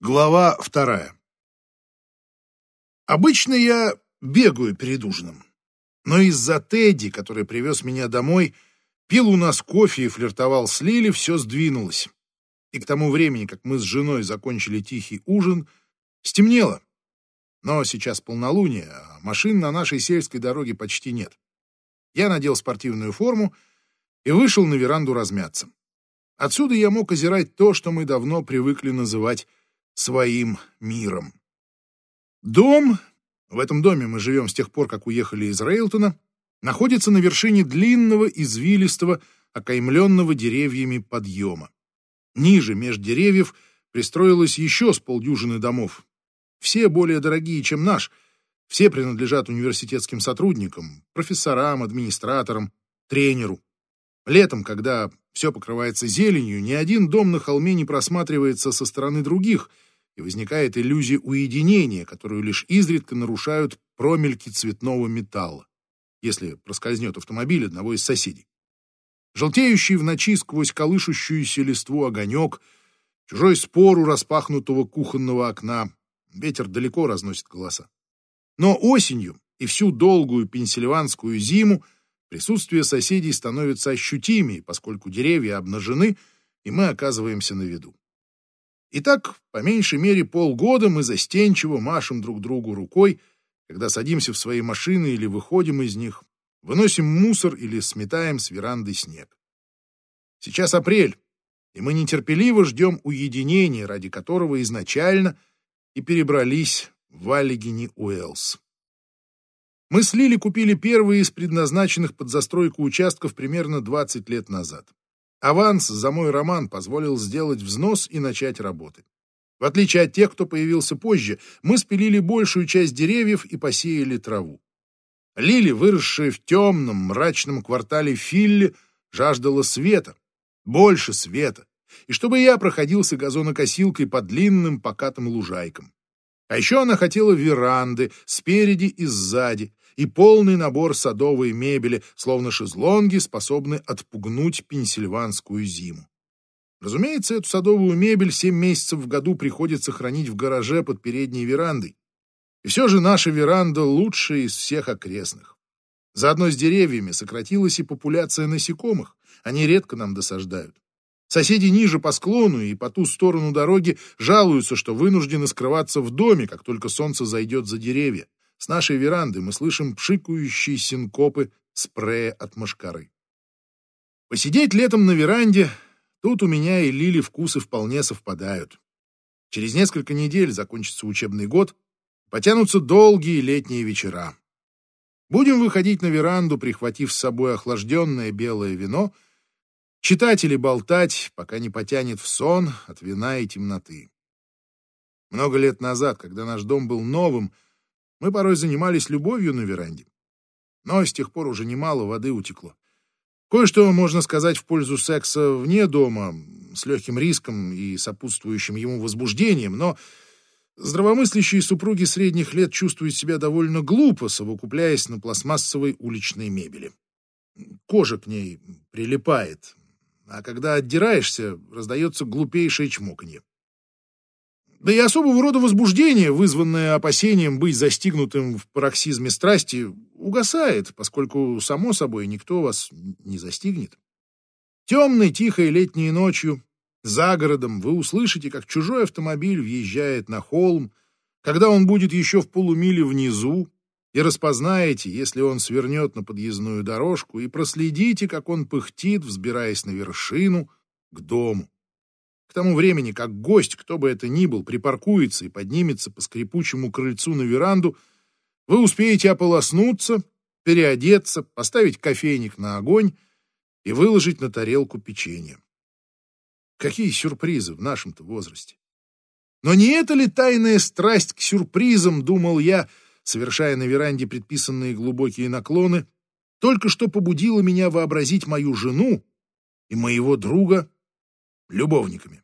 Глава вторая. Обычно я бегаю перед ужином, но из-за Тедди, который привез меня домой, пил у нас кофе и флиртовал с Лили, все сдвинулось. И к тому времени, как мы с женой закончили тихий ужин, стемнело. Но сейчас полнолуние, а машин на нашей сельской дороге почти нет. Я надел спортивную форму и вышел на веранду размяться. Отсюда я мог озирать то, что мы давно привыкли называть своим миром. Дом, в этом доме мы живем с тех пор, как уехали из Рейлтона, находится на вершине длинного, извилистого, окаймленного деревьями подъема. Ниже, меж деревьев, пристроилось еще с полдюжины домов. Все более дорогие, чем наш. Все принадлежат университетским сотрудникам, профессорам, администраторам, тренеру. Летом, когда все покрывается зеленью, ни один дом на холме не просматривается со стороны других — и возникает иллюзия уединения, которую лишь изредка нарушают промельки цветного металла, если проскользнет автомобиль одного из соседей. Желтеющий в ночи сквозь колышущуюся листву огонек, чужой спор у распахнутого кухонного окна, ветер далеко разносит голоса. Но осенью и всю долгую пенсильванскую зиму присутствие соседей становится ощутимее, поскольку деревья обнажены, и мы оказываемся на виду. И так, по меньшей мере, полгода мы застенчиво машем друг другу рукой, когда садимся в свои машины или выходим из них, выносим мусор или сметаем с веранды снег. Сейчас апрель, и мы нетерпеливо ждем уединения, ради которого изначально и перебрались в Аллигини Уэллс. Мы с Лили купили первые из предназначенных под застройку участков примерно 20 лет назад. Аванс за мой роман позволил сделать взнос и начать работы. В отличие от тех, кто появился позже, мы спилили большую часть деревьев и посеяли траву. Лили, выросшая в темном, мрачном квартале Филли, жаждала света, больше света, и чтобы я проходился газонокосилкой по длинным покатым лужайкам. А еще она хотела веранды спереди и сзади, и полный набор садовой мебели, словно шезлонги, способны отпугнуть пенсильванскую зиму. Разумеется, эту садовую мебель семь месяцев в году приходится хранить в гараже под передней верандой. И все же наша веранда лучшая из всех окрестных. Заодно с деревьями сократилась и популяция насекомых. Они редко нам досаждают. Соседи ниже по склону и по ту сторону дороги жалуются, что вынуждены скрываться в доме, как только солнце зайдет за деревья. С нашей веранды мы слышим пшикающие синкопы спрея от мошкары. Посидеть летом на веранде, тут у меня и Лили вкусы вполне совпадают. Через несколько недель закончится учебный год, потянутся долгие летние вечера. Будем выходить на веранду, прихватив с собой охлажденное белое вино, читать или болтать, пока не потянет в сон от вина и темноты. Много лет назад, когда наш дом был новым, мы порой занимались любовью на веранде. Но с тех пор уже немало воды утекло. Кое-что можно сказать в пользу секса вне дома, с легким риском и сопутствующим ему возбуждением, но здравомыслящие супруги средних лет чувствуют себя довольно глупо, совокупляясь на пластмассовой уличной мебели. Кожа к ней прилипает, а когда отдираешься, раздается глупейшее чмоканье. Да и особого рода возбуждение, вызванное опасением быть застигнутым в пароксизме страсти, угасает, поскольку, само собой, никто вас не застигнет. Темной, тихой летней ночью за городом вы услышите, как чужой автомобиль въезжает на холм, когда он будет еще в полумиле внизу, и распознаете, если он свернет на подъездную дорожку, и проследите, как он пыхтит, взбираясь на вершину, к дому. К тому времени, как гость, кто бы это ни был, припаркуется и поднимется по скрипучему крыльцу на веранду, вы успеете ополоснуться, переодеться, поставить кофейник на огонь и выложить на тарелку печенье. Какие сюрпризы в нашем-то возрасте! Но не это ли тайная страсть к сюрпризам, думал я, совершая на веранде предписанные глубокие наклоны, только что побудила меня вообразить мою жену и моего друга любовниками.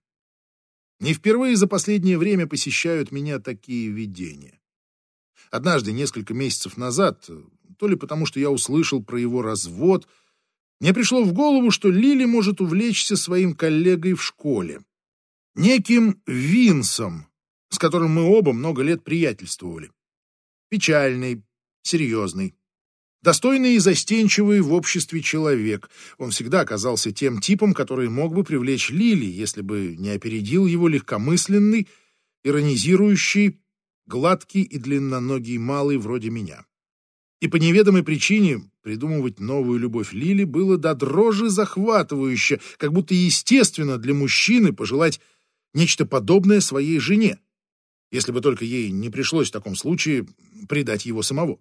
Не впервые за последнее время посещают меня такие видения. Однажды, несколько месяцев назад, то ли потому, что я услышал про его развод, мне пришло в голову, что Лили может увлечься своим коллегой в школе, неким Винсом, с которым мы оба много лет приятельствовали. Печальный, серьезный, достойный и застенчивый в обществе человек. Он всегда оказался тем типом, который мог бы привлечь Лили, если бы не опередил его легкомысленный, иронизирующий, гладкий и длинноногий малый вроде меня. И по неведомой причине придумывать новую любовь Лили было до дрожи захватывающе, как будто естественно для мужчины пожелать нечто подобное своей жене, если бы только ей не пришлось в таком случае предать его самого.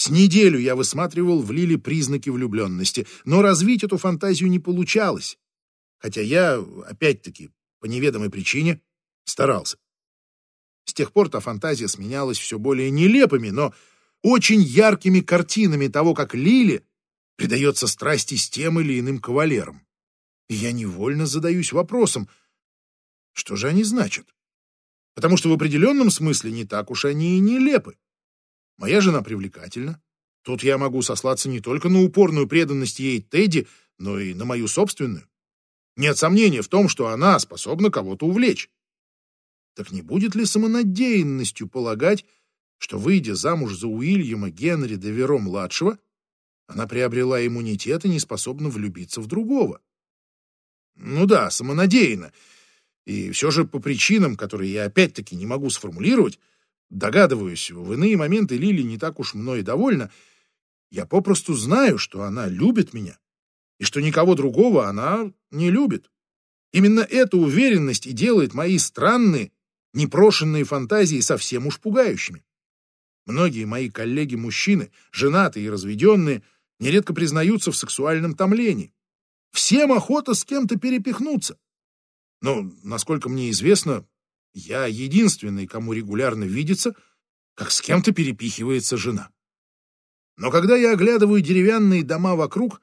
С неделю я высматривал в Лиле признаки влюбленности, но развить эту фантазию не получалось, хотя я, опять-таки, по неведомой причине, старался. С тех пор та фантазия сменялась все более нелепыми, но очень яркими картинами того, как Лили предается страсти с тем или иным кавалером. И я невольно задаюсь вопросом, что же они значат? Потому что в определенном смысле не так уж они и нелепы. Моя жена привлекательна. Тут я могу сослаться не только на упорную преданность ей Тедди, но и на мою собственную. Нет сомнения в том, что она способна кого-то увлечь. Так не будет ли самонадеянностью полагать, что, выйдя замуж за Уильяма Генри де Веро-младшего, она приобрела иммунитет и не способна влюбиться в другого? Ну да, самонадеянно. И все же по причинам, которые я опять-таки не могу сформулировать, догадываюсь, в иные моменты Лили не так уж мной довольна, я попросту знаю, что она любит меня, и что никого другого она не любит. Именно эта уверенность и делает мои странные, непрошенные фантазии совсем уж пугающими. Многие мои коллеги-мужчины, женатые и разведенные, нередко признаются в сексуальном томлении. Всем охота с кем-то перепихнуться. Но, насколько мне известно, я единственный, кому регулярно видится, как с кем-то перепихивается жена. Но когда я оглядываю деревянные дома вокруг,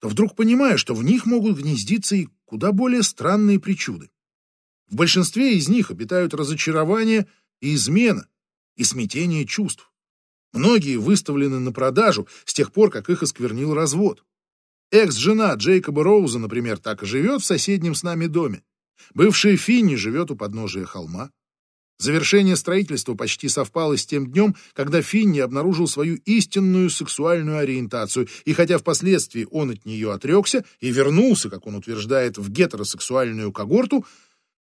то вдруг понимаю, что в них могут гнездиться и куда более странные причуды. В большинстве из них обитают разочарование и измена, и смятение чувств. Многие выставлены на продажу с тех пор, как их осквернил развод. Экс-жена Джейкоба Роуза, например, так и живет в соседнем с нами доме. Бывшая Финни живет у подножия холма. Завершение строительства почти совпало с тем днем, когда Финни обнаружил свою истинную сексуальную ориентацию, и хотя впоследствии он от нее отрекся и вернулся, как он утверждает, в гетеросексуальную когорту,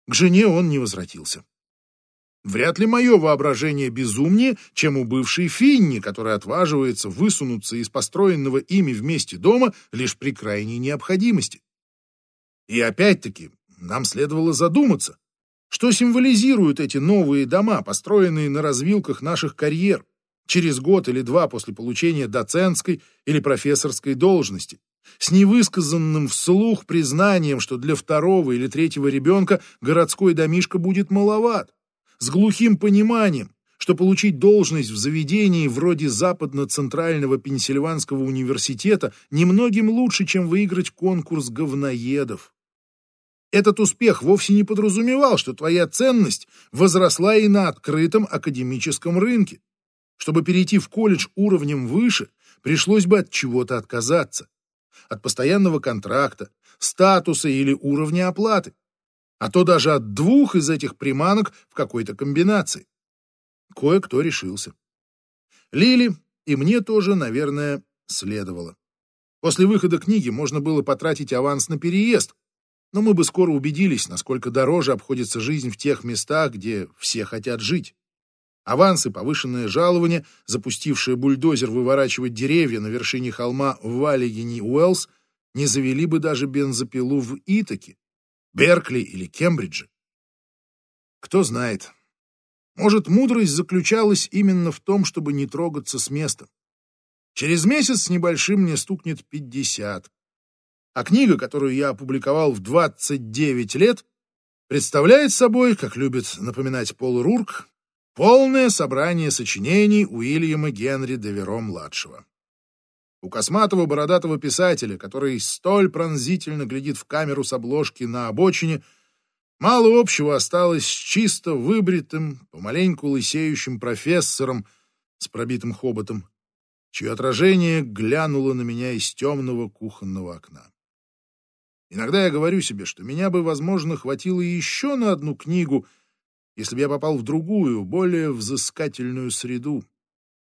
к жене он не возвратился. Вряд ли мое воображение безумнее, чем у бывшей Финни, которая отваживается высунуться из построенного ими вместе дома лишь при крайней необходимости. И опять-таки, нам следовало задуматься, что символизируют эти новые дома, построенные на развилках наших карьер, через год или два после получения доцентской или профессорской должности, с невысказанным вслух признанием, что для второго или третьего ребенка городской домишко будет маловат, с глухим пониманием, что получить должность в заведении вроде Западно-Центрального Пенсильванского университета немногим лучше, чем выиграть конкурс говноедов. Этот успех вовсе не подразумевал, что твоя ценность возросла и на открытом академическом рынке. Чтобы перейти в колледж уровнем выше, пришлось бы от чего-то отказаться. От постоянного контракта, статуса или уровня оплаты. А то даже от двух из этих приманок в какой-то комбинации. Кое-кто решился. Лили и мне тоже, наверное, следовало. После выхода книги можно было потратить аванс на переезд, но мы бы скоро убедились, насколько дороже обходится жизнь в тех местах, где все хотят жить. Авансы, повышенное жалование, запустившие бульдозер выворачивать деревья на вершине холма в Валлигине Уэллс, не завели бы даже бензопилу в Итаке, Беркли или Кембридже. Кто знает. Может, мудрость заключалась именно в том, чтобы не трогаться с места. Через месяц с небольшим мне стукнет пятьдесят. А книга, которую я опубликовал в 29 лет, представляет собой, как любит напоминать Пол Рурк, полное собрание сочинений Уильяма Генри Деверо-младшего. У косматого бородатого писателя, который столь пронзительно глядит в камеру с обложки на обочине, мало общего осталось с чисто выбритым, помаленьку лысеющим профессором с пробитым хоботом, чье отражение глянуло на меня из темного кухонного окна. Иногда я говорю себе, что меня бы, возможно, хватило еще на одну книгу, если бы я попал в другую, более взыскательную среду,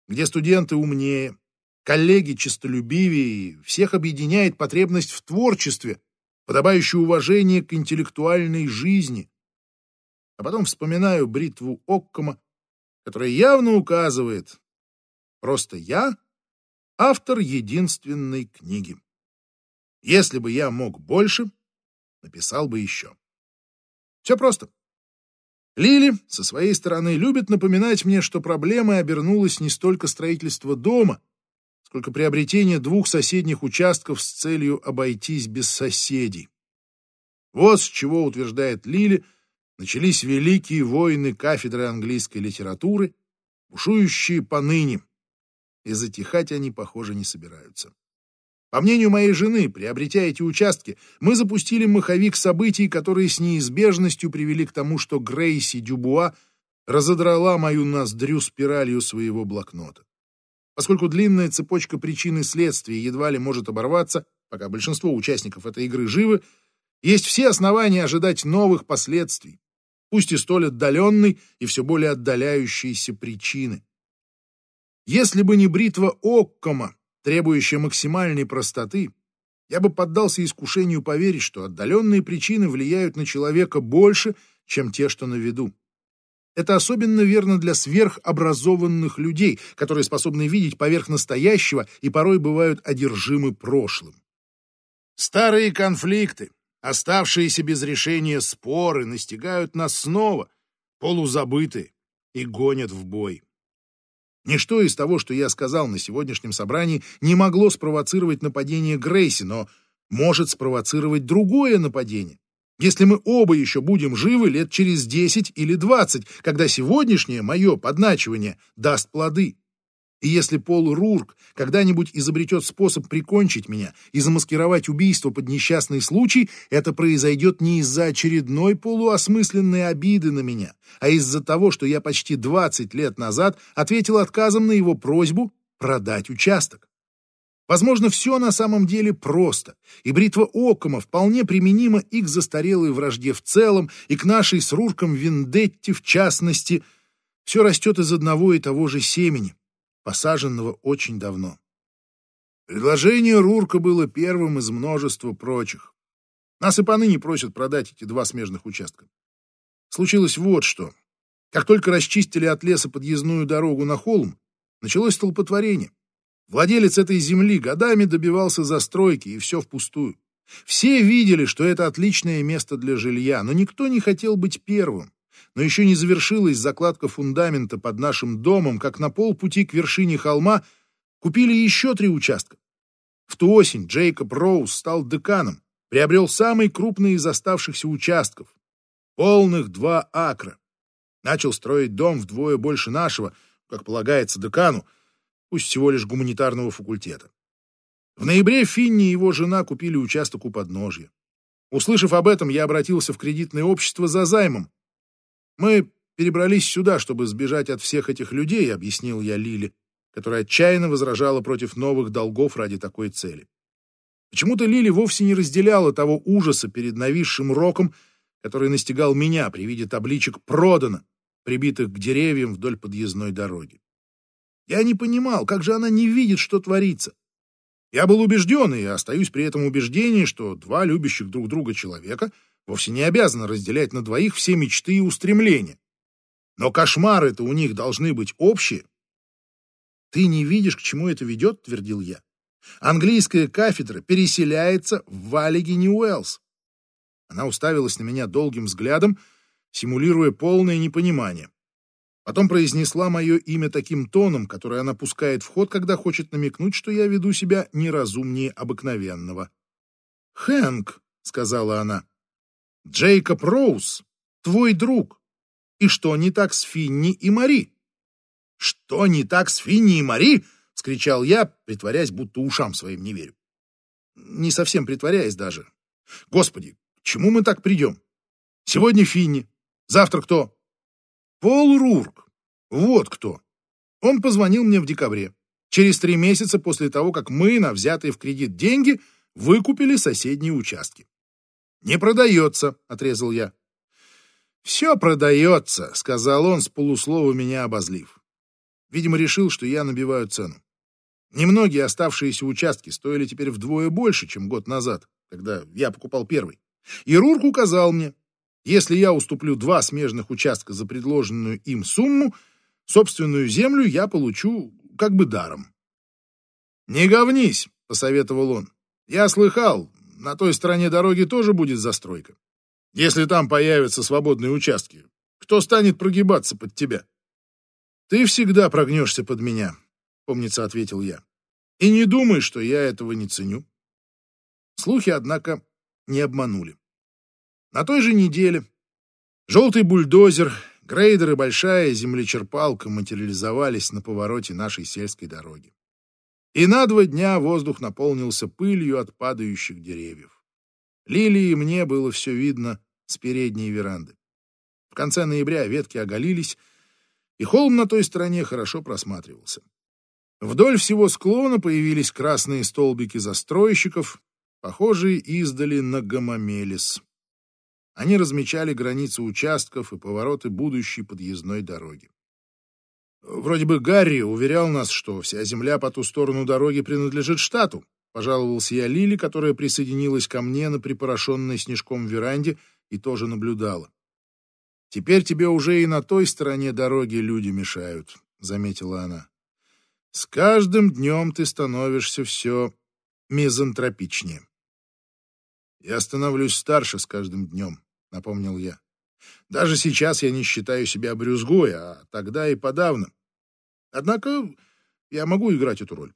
где студенты умнее, коллеги честолюбивее, всех объединяет потребность в творчестве, подобающее уважение к интеллектуальной жизни. А потом вспоминаю бритву Оккома, которая явно указывает «Просто я — автор единственной книги. Если бы я мог больше, написал бы еще». Все просто. Лили, со своей стороны, любит напоминать мне, что проблемой обернулось не столько строительство дома, сколько приобретение двух соседних участков с целью обойтись без соседей. Вот с чего, утверждает Лили, начались великие войны кафедры английской литературы, бушующие поныне, и затихать они, похоже, не собираются. По мнению моей жены, приобретя эти участки, мы запустили маховик событий, которые с неизбежностью привели к тому, что Грейси Дюбуа разодрала мою ноздрю спиралью своего блокнота. Поскольку длинная цепочка причин и следствий едва ли может оборваться, пока большинство участников этой игры живы, есть все основания ожидать новых последствий, пусть и столь отдаленной и все более отдаляющейся причины. Если бы не бритва Оккома, требующая максимальной простоты, я бы поддался искушению поверить, что отдаленные причины влияют на человека больше, чем те, что на виду. Это особенно верно для сверхобразованных людей, которые способны видеть поверх настоящего и порой бывают одержимы прошлым. Старые конфликты, оставшиеся без решения споры настигают нас снова, полузабытые, и гонят в бой. Ничто из того, что я сказал на сегодняшнем собрании, не могло спровоцировать нападение Грейси, но может спровоцировать другое нападение. Если мы оба еще будем живы лет через 10 или 20, когда сегодняшнее мое подначивание даст плоды. И если Пол Рурк когда-нибудь изобретет способ прикончить меня и замаскировать убийство под несчастный случай, это произойдет не из-за очередной полуосмысленной обиды на меня, а из-за того, что я почти 20 лет назад ответил отказом на его просьбу продать участок. Возможно, все на самом деле просто, и бритва Окома вполне применима и к застарелой вражде в целом, и к нашей с Рурком Вендетте в частности. Все растет из одного и того же семени посаженного очень давно. Предложение Рурка было первым из множества прочих. Нас и поныне просят продать эти два смежных участка. Случилось вот что. Как только расчистили от леса подъездную дорогу на холм, началось столпотворение. Владелец этой земли годами добивался застройки, и все впустую. Все видели, что это отличное место для жилья, но никто не хотел быть первым но еще не завершилась закладка фундамента под нашим домом, как на полпути к вершине холма купили еще три участка. В ту осень Джейкоб Роуз стал деканом, приобрел самый крупный из оставшихся участков, полных два акра. Начал строить дом вдвое больше нашего, как полагается декану, пусть всего лишь гуманитарного факультета. В ноябре Финни и его жена купили участок у подножья. Услышав об этом, я обратился в кредитное общество за займом, мы перебрались сюда, чтобы сбежать от всех этих людей, объяснил я Лили, которая отчаянно возражала против новых долгов ради такой цели. Почему-то Лили вовсе не разделяла того ужаса перед нависшим роком, который настигал меня при виде табличек «Продано», прибитых к деревьям вдоль подъездной дороги. Я не понимал, как же она не видит, что творится. Я был убежден и остаюсь при этом убеждении, что два любящих друг друга человека — вовсе не обязана разделять на двоих все мечты и устремления. Но кошмары-то у них должны быть общие. «Ты не видишь, к чему это ведет?» — твердил я. «Английская кафедра переселяется в Валлиги Ньюэллс». Она уставилась на меня долгим взглядом, симулируя полное непонимание. Потом произнесла мое имя таким тоном, который она пускает в ход, когда хочет намекнуть, что я веду себя неразумнее обыкновенного. «Хэнк», — сказала она, Джейкоб Роуз, твой друг. И что не так с Финни и Мари? Что не так с Финни и Мари? — вскричал я, притворяясь, будто ушам своим не верю. Не совсем притворяясь даже. Господи, к чему мы так придем? Сегодня Финни, завтра кто? Пол Рурк. Вот кто. Он позвонил мне в декабре, через три месяца после того, как мы на взятые в кредит деньги выкупили соседние участки. «Не продается», — отрезал я. «Все продается», — сказал он, с полуслова меня обозлив. Видимо, решил, что я набиваю цену. Немногие оставшиеся участки стоили теперь вдвое больше, чем год назад, когда я покупал первый. И Рурк указал мне, если я уступлю два смежных участка за предложенную им сумму, собственную землю я получу как бы даром. «Не говнись», — посоветовал он. «Я слыхал, на той стороне дороги тоже будет застройка. Если там появятся свободные участки, кто станет прогибаться под тебя?» «Ты всегда прогнешься под меня», — помнится, ответил я. «И не думай, что я этого не ценю». Слухи, однако, не обманули. На той же неделе желтый бульдозер, грейдер и большая землечерпалка материализовались на повороте нашей сельской дороги. И на два дня воздух наполнился пылью от падающих деревьев. Лилии и мне было все видно с передней веранды. В конце ноября ветки оголились, и холм на той стороне хорошо просматривался. Вдоль всего склона появились красные столбики застройщиков, похожие издали на гомомелис. Они размечали границы участков и повороты будущей подъездной дороги. Вроде бы Гарри уверял нас, что вся земля по ту сторону дороги принадлежит штату. Пожаловался я Лили, которая присоединилась ко мне на припорошенной снежком веранде и тоже наблюдала. «Теперь тебе уже и на той стороне дороги люди мешают», — заметила она. «С каждым днем ты становишься все мизантропичнее». «Я становлюсь старше с каждым днем», — напомнил я. «Даже сейчас я не считаю себя брюзгой, а тогда и подавно. Однако я могу играть эту роль.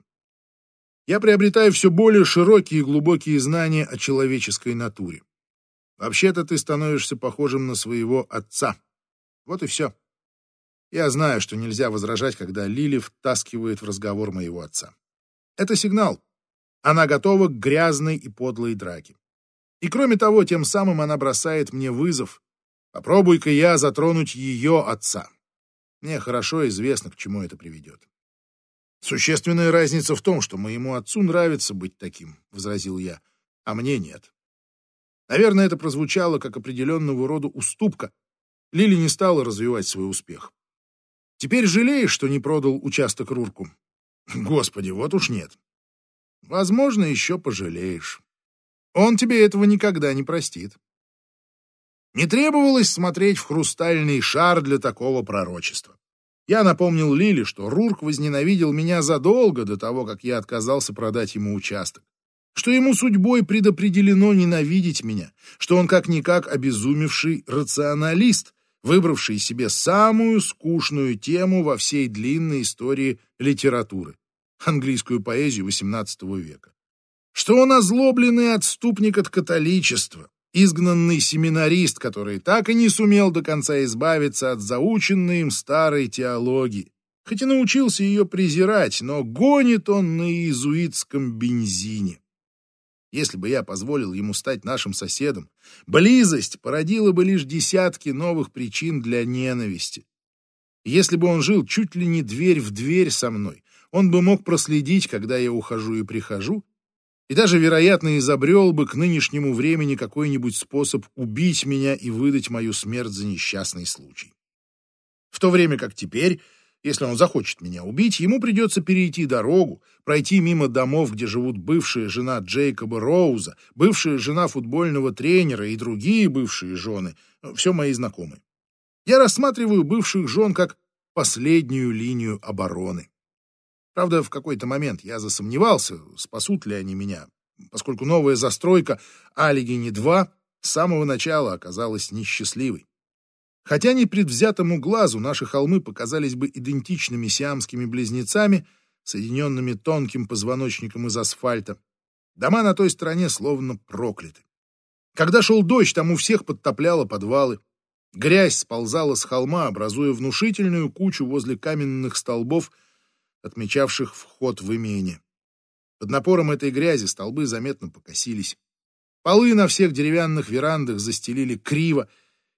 Я приобретаю все более широкие и глубокие знания о человеческой натуре. Вообще-то ты становишься похожим на своего отца. Вот и все. Я знаю, что нельзя возражать, когда Лили втаскивает в разговор моего отца. Это сигнал. Она готова к грязной и подлой драке. И кроме того, тем самым она бросает мне вызов. Попробуй-ка я затронуть ее отца. Мне хорошо известно, к чему это приведет. Существенная разница в том, что моему отцу нравится быть таким, возразил я, а мне нет. Наверное, это прозвучало как определенного рода уступка. Лили не стала развивать свой успех. Теперь жалеешь, что не продал участок Рурку? Господи, вот уж нет. Возможно, еще пожалеешь. Он тебе этого никогда не простит. Не требовалось смотреть в хрустальный шар для такого пророчества. Я напомнил Лили, что Рурк возненавидел меня задолго до того, как я отказался продать ему участок. Что ему судьбой предопределено ненавидеть меня, что он как-никак обезумевший рационалист, выбравший себе самую скучную тему во всей длинной истории литературы — английскую поэзию XVIII века что он озлобленный отступник от католичества, изгнанный семинарист, который так и не сумел до конца избавиться от заученной им старой теологии, хоть и научился ее презирать, но гонит он на иезуитском бензине. Если бы я позволил ему стать нашим соседом, близость породила бы лишь десятки новых причин для ненависти. Если бы он жил чуть ли не дверь в дверь со мной, он бы мог проследить, когда я ухожу и прихожу, и даже, вероятно, изобрел бы к нынешнему времени какой-нибудь способ убить меня и выдать мою смерть за несчастный случай. В то время как теперь, если он захочет меня убить, ему придется перейти дорогу, пройти мимо домов, где живут бывшая жена Джейкоба Роуза, бывшая жена футбольного тренера и другие бывшие жены, все мои знакомые. Я рассматриваю бывших жен как последнюю линию обороны. Правда, в какой-то момент я засомневался, спасут ли они меня, поскольку новая застройка Алигини-2 с самого начала оказалась несчастливой. Хотя непредвзятому глазу наши холмы показались бы идентичными сиамскими близнецами, соединенными тонким позвоночником из асфальта, дома на той стороне словно прокляты. Когда шел дождь, там у всех подтопляло подвалы. Грязь сползала с холма, образуя внушительную кучу возле каменных столбов — отмечавших вход в имение. Под напором этой грязи столбы заметно покосились. Полы на всех деревянных верандах застелили криво,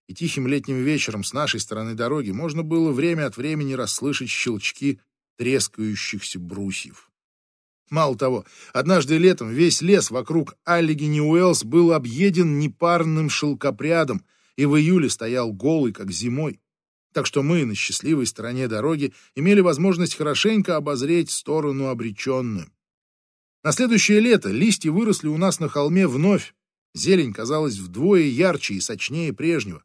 и тихим летним вечером с нашей стороны дороги можно было время от времени расслышать щелчки трескающихся брусьев. Мало того, однажды летом весь лес вокруг Аллигини Уэллс был объеден непарным шелкопрядом, и в июле стоял голый, как зимой. Так что мы на счастливой стороне дороги имели возможность хорошенько обозреть сторону обреченную. На следующее лето листья выросли у нас на холме вновь. Зелень казалась вдвое ярче и сочнее прежнего.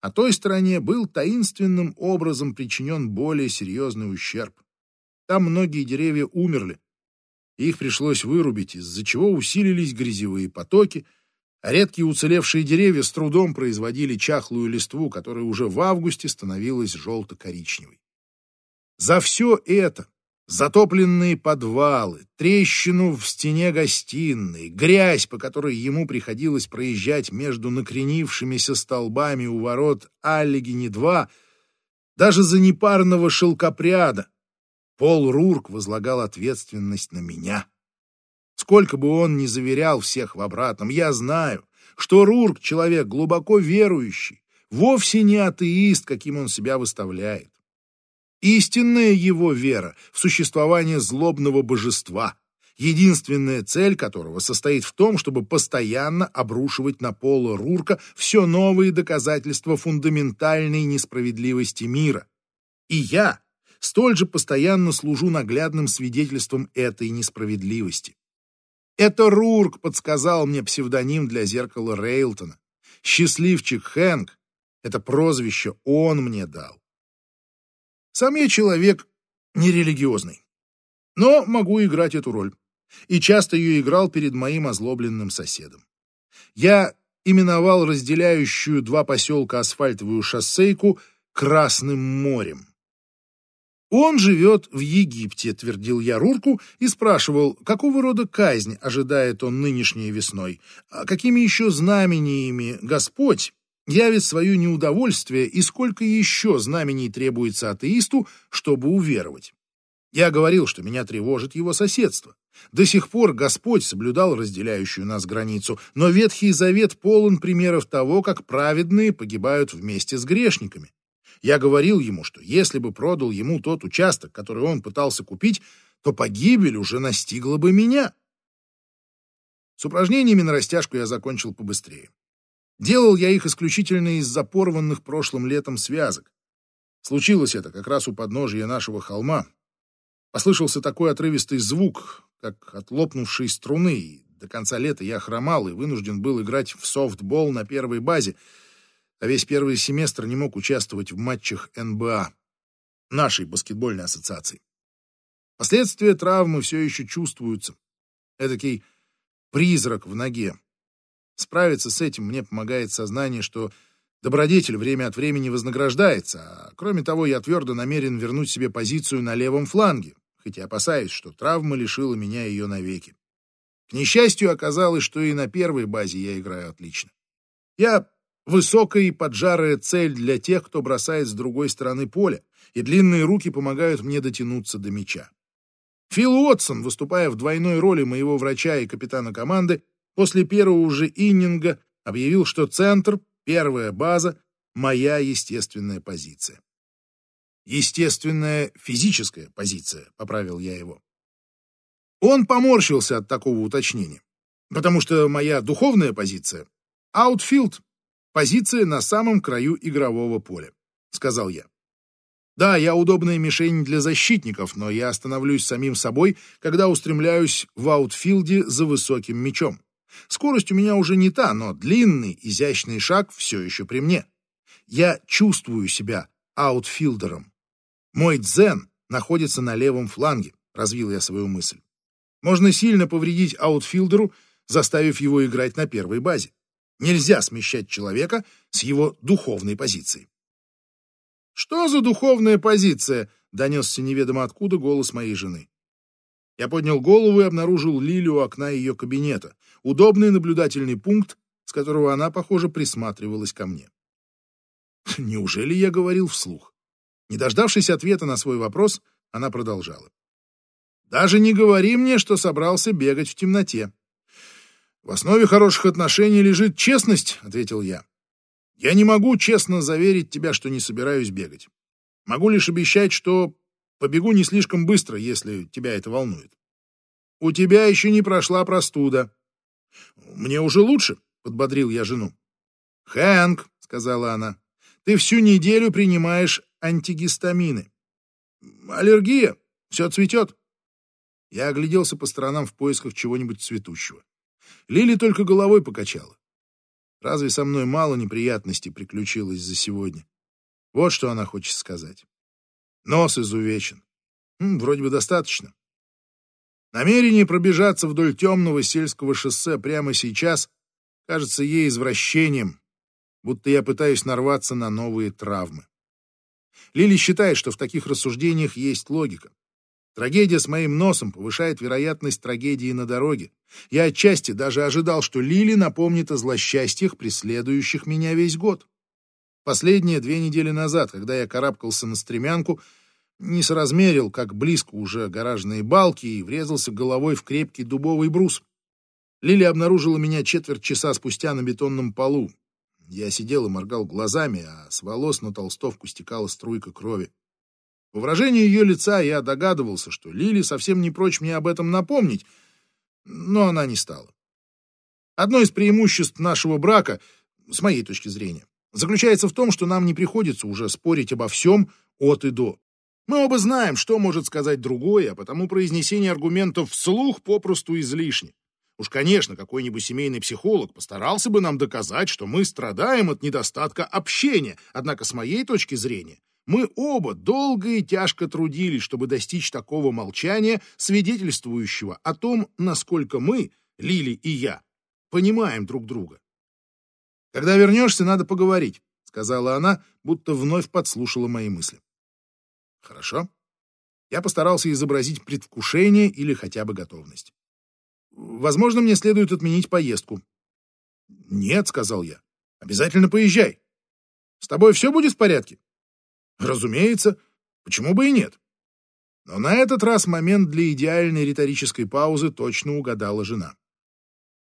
А той стороне был таинственным образом причинен более серьезный ущерб. Там многие деревья умерли. Их пришлось вырубить, из-за чего усилились грязевые потоки, редкие уцелевшие деревья с трудом производили чахлую листву, которая уже в августе становилась желто-коричневой. За все это затопленные подвалы, трещину в стене гостиной, грязь, по которой ему приходилось проезжать между накренившимися столбами у ворот Аллигини-2, даже за непарного шелкопряда. Пол Рурк возлагал ответственность на меня. Сколько бы он ни заверял всех в обратном, я знаю, что Рурк — человек глубоко верующий, вовсе не атеист, каким он себя выставляет. Истинная его вера в существование злобного божества, единственная цель которого состоит в том, чтобы постоянно обрушивать на Пола Рурка все новые доказательства фундаментальной несправедливости мира. И я столь же постоянно служу наглядным свидетельством этой несправедливости. Это Рурк подсказал мне псевдоним для зеркала Рейлтона. Счастливчик Хэнк — это прозвище он мне дал. Сам я человек нерелигиозный, но могу играть эту роль. И часто ее играл перед моим озлобленным соседом. Я именовал разделяющую два поселка асфальтовую шоссейку Красным морем. Он живет в Египте, твердил я Рурку и спрашивал, какого рода казнь ожидает он нынешней весной, а какими еще знамениями Господь явит свое неудовольствие и сколько еще знамений требуется атеисту, чтобы уверовать. Я говорил, что меня тревожит его соседство. До сих пор Господь соблюдал разделяющую нас границу, но Ветхий Завет полон примеров того, как праведные погибают вместе с грешниками. Я говорил ему, что если бы продал ему тот участок, который он пытался купить, то погибель уже настигла бы меня. С упражнениями на растяжку я закончил побыстрее. Делал я их исключительно из-за порванных прошлым летом связок. Случилось это как раз у подножия нашего холма. Послышался такой отрывистый звук, как от лопнувшей струны, и до конца лета я хромал и вынужден был играть в софтбол на первой базе, а весь первый семестр не мог участвовать в матчах НБА, нашей баскетбольной ассоциации. Последствия травмы все еще чувствуются. Эдакий призрак в ноге. Справиться с этим мне помогает сознание, что добродетель время от времени вознаграждается, а кроме того, я твердо намерен вернуть себе позицию на левом фланге, хоть и опасаюсь, что травма лишила меня ее навеки. К несчастью, оказалось, что и на первой базе я играю отлично. Я высокая и поджарая цель для тех, кто бросает с другой стороны поля, и длинные руки помогают мне дотянуться до мяча. Фил Уотсон, выступая в двойной роли моего врача и капитана команды, после первого же иннинга объявил, что центр, первая база, моя естественная позиция. Естественная физическая позиция, поправил я его. Он поморщился от такого уточнения, потому что моя духовная позиция — аутфилд, позиция на самом краю игрового поля, сказал я. Да, я удобная мишень для защитников, но я становлюсь самим собой, когда устремляюсь в аутфилде за высоким мячом. Скорость у меня уже не та, но длинный, изящный шаг все еще при мне. Я чувствую себя аутфилдером. Мой дзен находится на левом фланге, развил я свою мысль. Можно сильно повредить аутфилдеру, заставив его играть на первой базе. Нельзя смещать человека с его духовной позиции. «Что за духовная позиция?» — донесся неведомо откуда голос моей жены. Я поднял голову и обнаружил Лилю у окна ее кабинета, удобный наблюдательный пункт, с которого она, похоже, присматривалась ко мне. Неужели я говорил вслух? Не дождавшись ответа на свой вопрос, она продолжала. «Даже не говори мне, что собрался бегать в темноте». «В основе хороших отношений лежит честность», — ответил я. «Я не могу честно заверить тебя, что не собираюсь бегать. Могу лишь обещать, что Побегу не слишком быстро, если тебя это волнует. У тебя еще не прошла простуда. Мне уже лучше, подбодрил я жену. Хэнк, сказала она. «Ты всю неделю принимаешь антигистамины. Аллергия, все цветет». Я огляделся по сторонам в поисках чего-нибудь цветущего. Лили только головой покачала. Разве со мной мало неприятностей приключилось за сегодня? Вот что она хочет сказать. Нос изувечен. М, вроде бы достаточно. Намерение пробежаться вдоль темного сельского шоссе прямо сейчас кажется ей извращением, будто я пытаюсь нарваться на новые травмы. Лили считает, что в таких рассуждениях есть логика. Трагедия с моим носом повышает вероятность трагедии на дороге. Я отчасти даже ожидал, что Лили напомнит о злосчастьях, преследующих меня весь год. Последние две недели назад, когда я карабкался на стремянку, не соразмерил, как близко уже гаражные балки, и врезался головой в крепкий дубовый брус. Лили обнаружила меня четверть часа спустя на бетонном полу. Я сидел и моргал глазами, а с волос на толстовку стекала струйка крови. По выражению ее лица я догадывался, что Лили совсем не прочь мне об этом напомнить, но она не стала. Одно из преимуществ нашего брака, с моей точки зрения, заключается в том, что нам не приходится уже спорить обо всем от и до. Мы оба знаем, что может сказать другое, а потому произнесение аргументов вслух попросту излишне. Уж, конечно, какой-нибудь семейный психолог постарался бы нам доказать, что мы страдаем от недостатка общения, однако с моей точки зрения мы оба долго и тяжко трудились, чтобы достичь такого молчания, свидетельствующего о том, насколько мы, Лили и я, понимаем друг друга. «Когда вернешься, надо поговорить», — сказала она, будто вновь подслушала мои мысли. «Хорошо». Я постарался изобразить предвкушение или хотя бы готовность. «Возможно, мне следует отменить поездку». «Нет», — сказал я, — «обязательно поезжай. С тобой все будет в порядке?» Разумеется, почему бы и нет? Но на этот раз момент для идеальной риторической паузы точно угадала жена.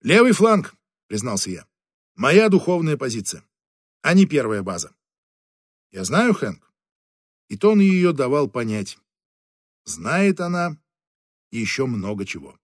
«Левый фланг», — признался я. «Моя духовная позиция, а не первая база». «Я знаю, Хэнк». И тон ее давал понять. Знает она еще много чего.